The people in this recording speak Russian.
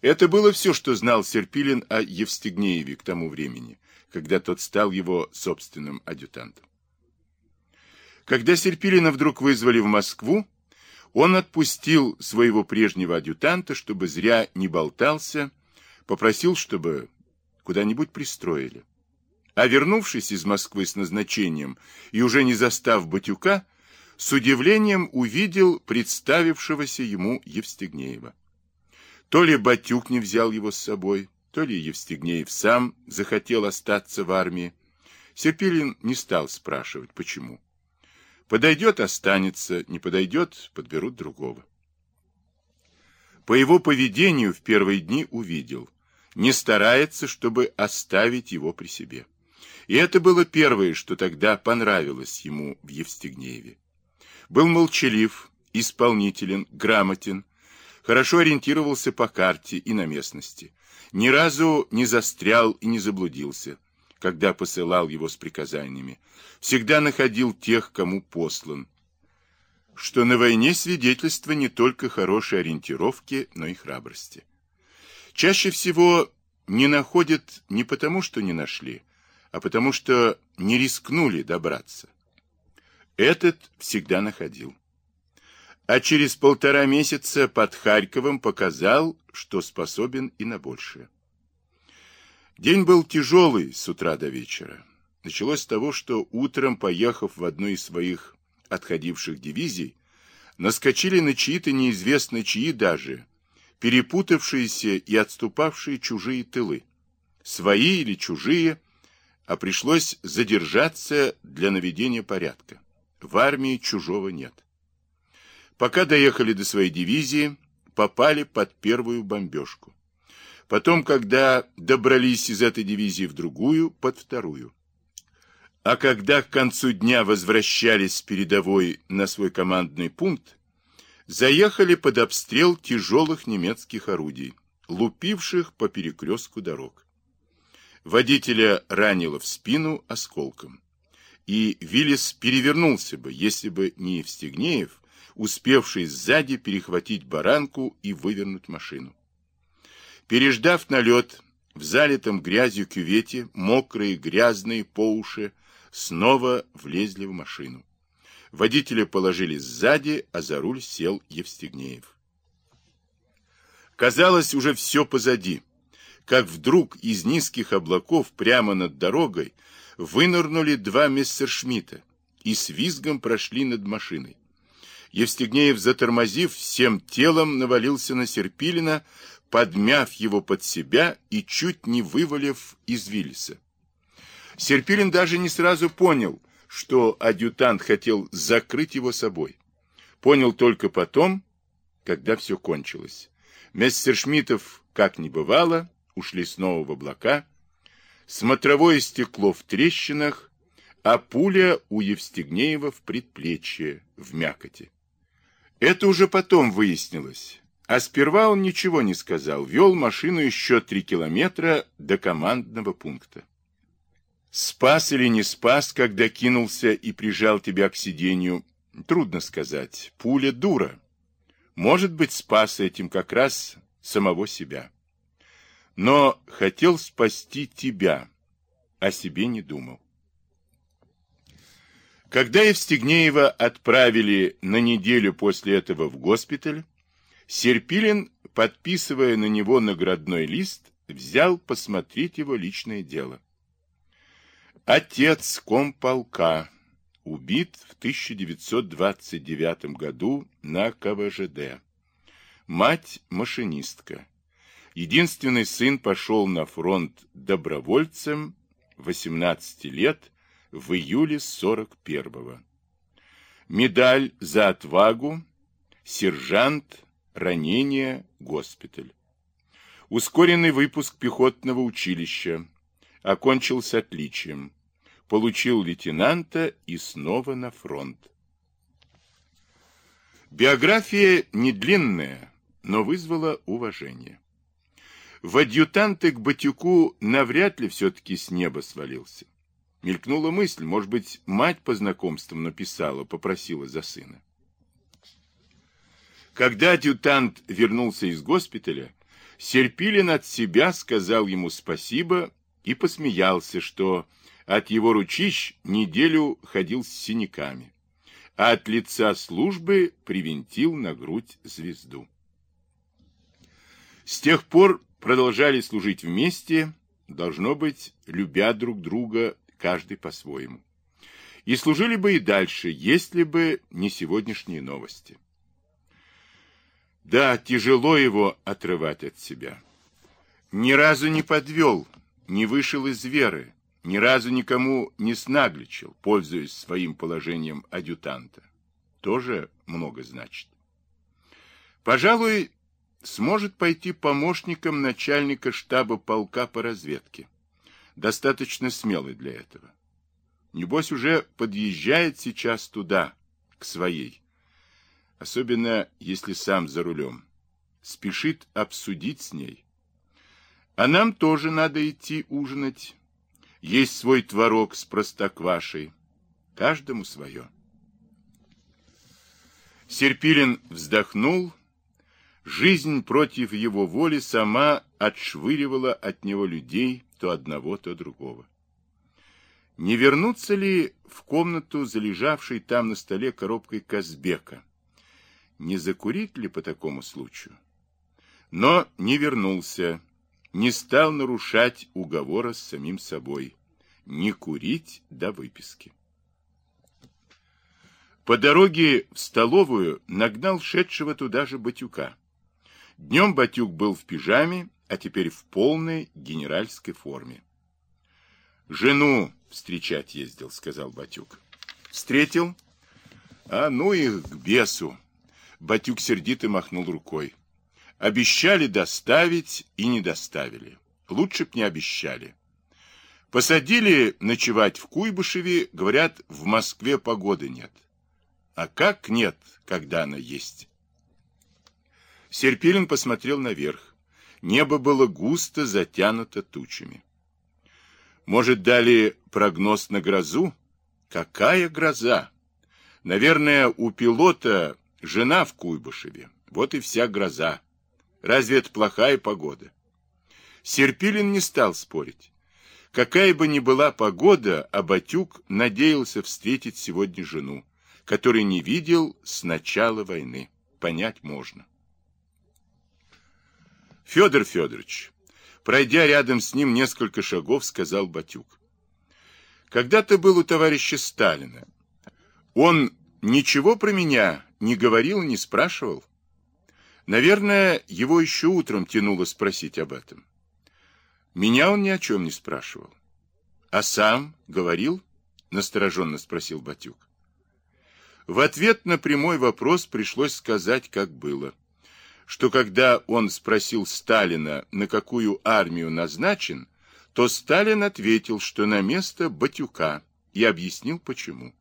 Это было все, что знал Серпилин о Евстигнееве к тому времени, когда тот стал его собственным адъютантом. Когда Серпилина вдруг вызвали в Москву, он отпустил своего прежнего адъютанта, чтобы зря не болтался, попросил, чтобы куда-нибудь пристроили. А вернувшись из Москвы с назначением и уже не застав Батюка, с удивлением увидел представившегося ему Евстигнеева. То ли Батюк не взял его с собой, то ли Евстигнеев сам захотел остаться в армии. Серпилин не стал спрашивать, почему. Подойдет – останется, не подойдет – подберут другого. По его поведению в первые дни увидел, не старается, чтобы оставить его при себе. И это было первое, что тогда понравилось ему в Евстигнееве. Был молчалив, исполнителен, грамотен, хорошо ориентировался по карте и на местности. Ни разу не застрял и не заблудился, когда посылал его с приказаниями. Всегда находил тех, кому послан. Что на войне свидетельство не только хорошей ориентировки, но и храбрости. Чаще всего не находят не потому, что не нашли, а потому что не рискнули добраться. Этот всегда находил. А через полтора месяца под Харьковом показал, что способен и на большее. День был тяжелый с утра до вечера. Началось с того, что утром, поехав в одну из своих отходивших дивизий, наскочили на чьи-то неизвестно чьи даже, перепутавшиеся и отступавшие чужие тылы. Свои или чужие, а пришлось задержаться для наведения порядка. В армии чужого нет. Пока доехали до своей дивизии, попали под первую бомбежку. Потом, когда добрались из этой дивизии в другую, под вторую. А когда к концу дня возвращались с передовой на свой командный пункт, заехали под обстрел тяжелых немецких орудий, лупивших по перекрестку дорог. Водителя ранило в спину осколком и Виллис перевернулся бы, если бы не Евстигнеев, успевший сзади перехватить баранку и вывернуть машину. Переждав налет, в залитом грязью кювете, мокрые, грязные, по уши, снова влезли в машину. Водителя положили сзади, а за руль сел Евстигнеев. Казалось, уже все позади, как вдруг из низких облаков прямо над дорогой вынырнули два мессершмитта и с визгом прошли над машиной. Евстигнеев, затормозив, всем телом навалился на Серпилина, подмяв его под себя и чуть не вывалив из Виллиса. Серпилин даже не сразу понял, что адъютант хотел закрыть его собой. Понял только потом, когда все кончилось. Мессершмиттов, как ни бывало, ушли снова в облака, смотровое стекло в трещинах, а пуля у Евстигнеева в предплечье, в мякоти. Это уже потом выяснилось. А сперва он ничего не сказал, вел машину еще три километра до командного пункта. Спас или не спас, когда кинулся и прижал тебя к сиденью, трудно сказать. Пуля дура. Может быть, спас этим как раз самого себя но хотел спасти тебя, о себе не думал. Когда Евстигнеева отправили на неделю после этого в госпиталь, Серпилин, подписывая на него наградной лист, взял посмотреть его личное дело. Отец комполка убит в 1929 году на КВЖД. Мать машинистка. Единственный сын пошел на фронт добровольцем 18 лет в июле 41-го. Медаль за отвагу, сержант, ранение, госпиталь. Ускоренный выпуск пехотного училища. Окончил с отличием. Получил лейтенанта и снова на фронт. Биография не длинная, но вызвала уважение. В адъютанты к Батюку навряд ли все-таки с неба свалился. Мелькнула мысль, может быть, мать по знакомствам написала, попросила за сына. Когда адъютант вернулся из госпиталя, Серпилин от себя сказал ему спасибо и посмеялся, что от его ручищ неделю ходил с синяками, а от лица службы привинтил на грудь звезду. С тех пор продолжали служить вместе, должно быть, любя друг друга, каждый по-своему. И служили бы и дальше, если бы не сегодняшние новости. Да, тяжело его отрывать от себя. Ни разу не подвел, не вышел из веры, ни разу никому не снагличил, пользуясь своим положением адъютанта. Тоже много значит. Пожалуй, сможет пойти помощником начальника штаба полка по разведке. Достаточно смелый для этого. Небось, уже подъезжает сейчас туда, к своей. Особенно, если сам за рулем. Спешит обсудить с ней. А нам тоже надо идти ужинать. Есть свой творог с простоквашей. Каждому свое. Серпилин вздохнул. Жизнь против его воли сама отшвыривала от него людей, то одного, то другого. Не вернуться ли в комнату, залежавшей там на столе коробкой Казбека? Не закурить ли по такому случаю? Но не вернулся, не стал нарушать уговора с самим собой. Не курить до выписки. По дороге в столовую нагнал шедшего туда же Батюка. Днем Батюк был в пижаме, а теперь в полной генеральской форме. «Жену встречать ездил», — сказал Батюк. «Встретил?» «А ну их к бесу!» Батюк сердито махнул рукой. «Обещали доставить и не доставили. Лучше б не обещали. Посадили ночевать в Куйбышеве, говорят, в Москве погоды нет. А как нет, когда она есть?» Серпилин посмотрел наверх. Небо было густо затянуто тучами. Может, дали прогноз на грозу? Какая гроза? Наверное, у пилота жена в Куйбышеве. Вот и вся гроза. Разве это плохая погода? Серпилин не стал спорить. Какая бы ни была погода, Абатюк надеялся встретить сегодня жену, которой не видел с начала войны. Понять можно. Федор Федорович, пройдя рядом с ним несколько шагов, сказал Батюк. Когда-то был у товарища Сталина. Он ничего про меня не говорил не спрашивал. Наверное, его еще утром тянуло спросить об этом. Меня он ни о чем не спрашивал. А сам говорил? Настороженно спросил Батюк. В ответ на прямой вопрос пришлось сказать, как было что когда он спросил Сталина, на какую армию назначен, то Сталин ответил, что на место Батюка, и объяснил почему.